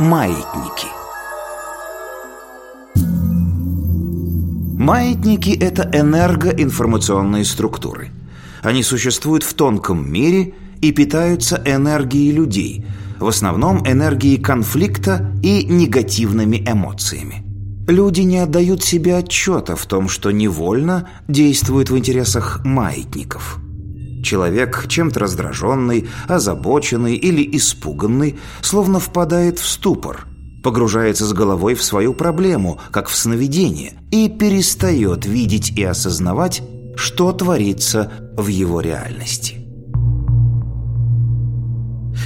Маятники Маятники – это энергоинформационные структуры. Они существуют в тонком мире и питаются энергией людей, в основном энергией конфликта и негативными эмоциями. Люди не отдают себе отчета в том, что невольно действуют в интересах маятников – Человек, чем-то раздраженный, озабоченный или испуганный, словно впадает в ступор, погружается с головой в свою проблему, как в сновидение, и перестает видеть и осознавать, что творится в его реальности.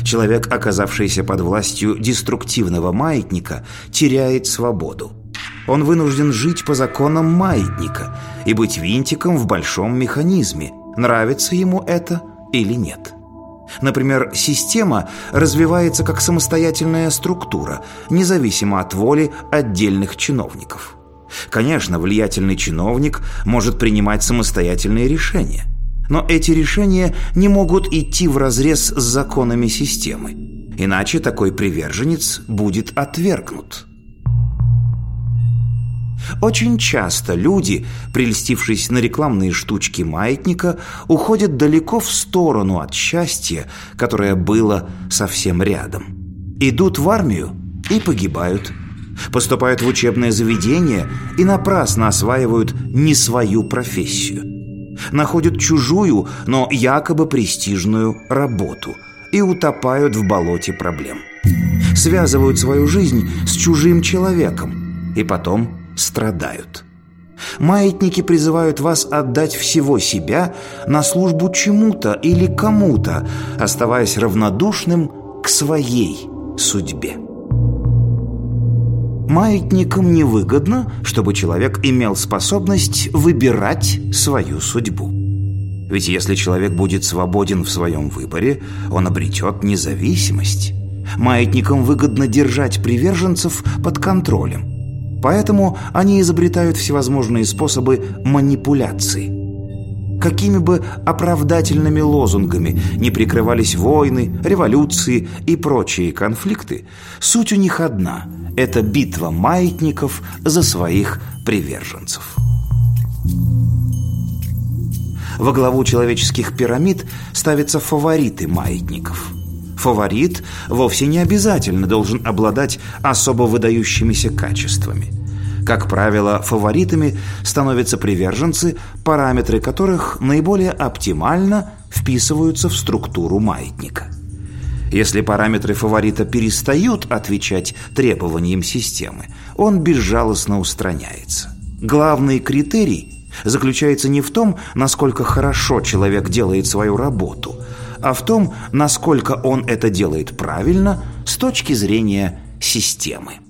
Человек, оказавшийся под властью деструктивного маятника, теряет свободу. Он вынужден жить по законам маятника и быть винтиком в большом механизме – нравится ему это или нет. Например, система развивается как самостоятельная структура, независимо от воли отдельных чиновников. Конечно, влиятельный чиновник может принимать самостоятельные решения, но эти решения не могут идти вразрез с законами системы, иначе такой приверженец будет отвергнут. Очень часто люди, прельстившись на рекламные штучки маятника, уходят далеко в сторону от счастья, которое было совсем рядом. Идут в армию и погибают. Поступают в учебное заведение и напрасно осваивают не свою профессию. Находят чужую, но якобы престижную работу и утопают в болоте проблем. Связывают свою жизнь с чужим человеком и потом страдают. Маятники призывают вас отдать всего себя на службу чему-то или кому-то, оставаясь равнодушным к своей судьбе. Маятникам невыгодно, чтобы человек имел способность выбирать свою судьбу. Ведь если человек будет свободен в своем выборе, он обретет независимость. Маятникам выгодно держать приверженцев под контролем – Поэтому они изобретают всевозможные способы манипуляции. Какими бы оправдательными лозунгами не прикрывались войны, революции и прочие конфликты, суть у них одна – это битва маятников за своих приверженцев. Во главу человеческих пирамид ставятся фавориты маятников – Фаворит вовсе не обязательно должен обладать особо выдающимися качествами. Как правило, фаворитами становятся приверженцы, параметры которых наиболее оптимально вписываются в структуру маятника. Если параметры фаворита перестают отвечать требованиям системы, он безжалостно устраняется. Главный критерий заключается не в том, насколько хорошо человек делает свою работу, а в том, насколько он это делает правильно с точки зрения системы.